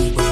Cuba.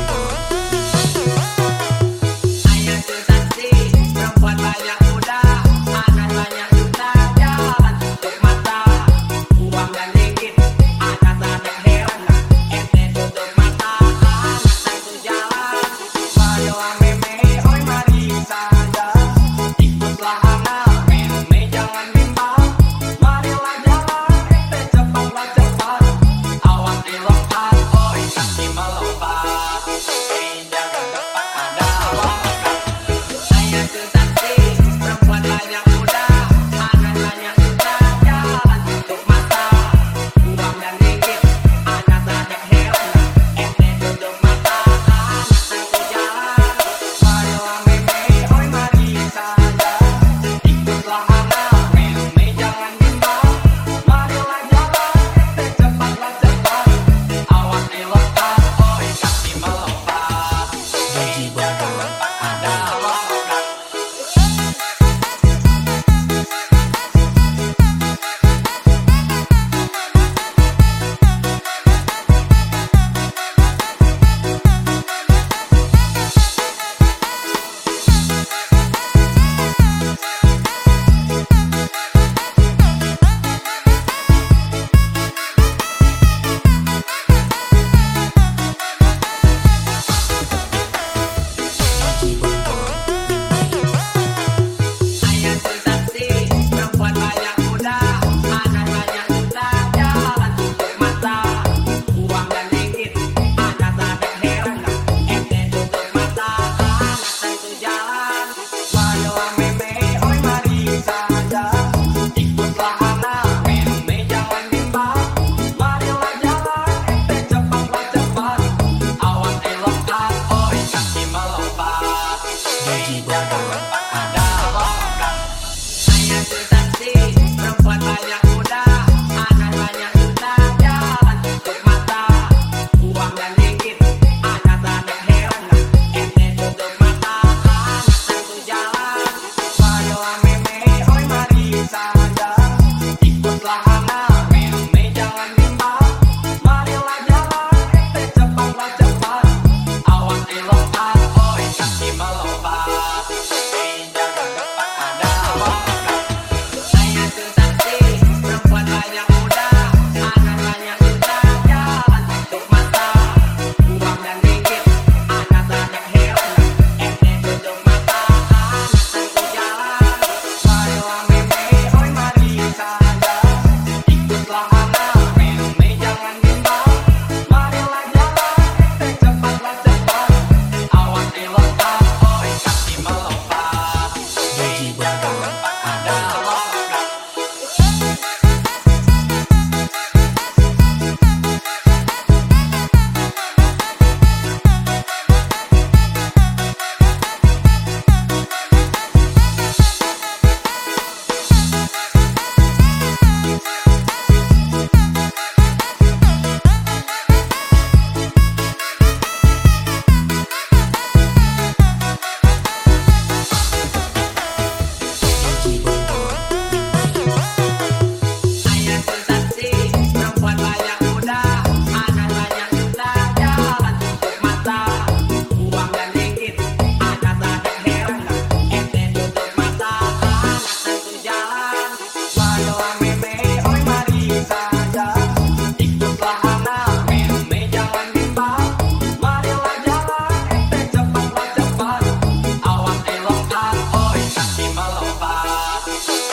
Thank you.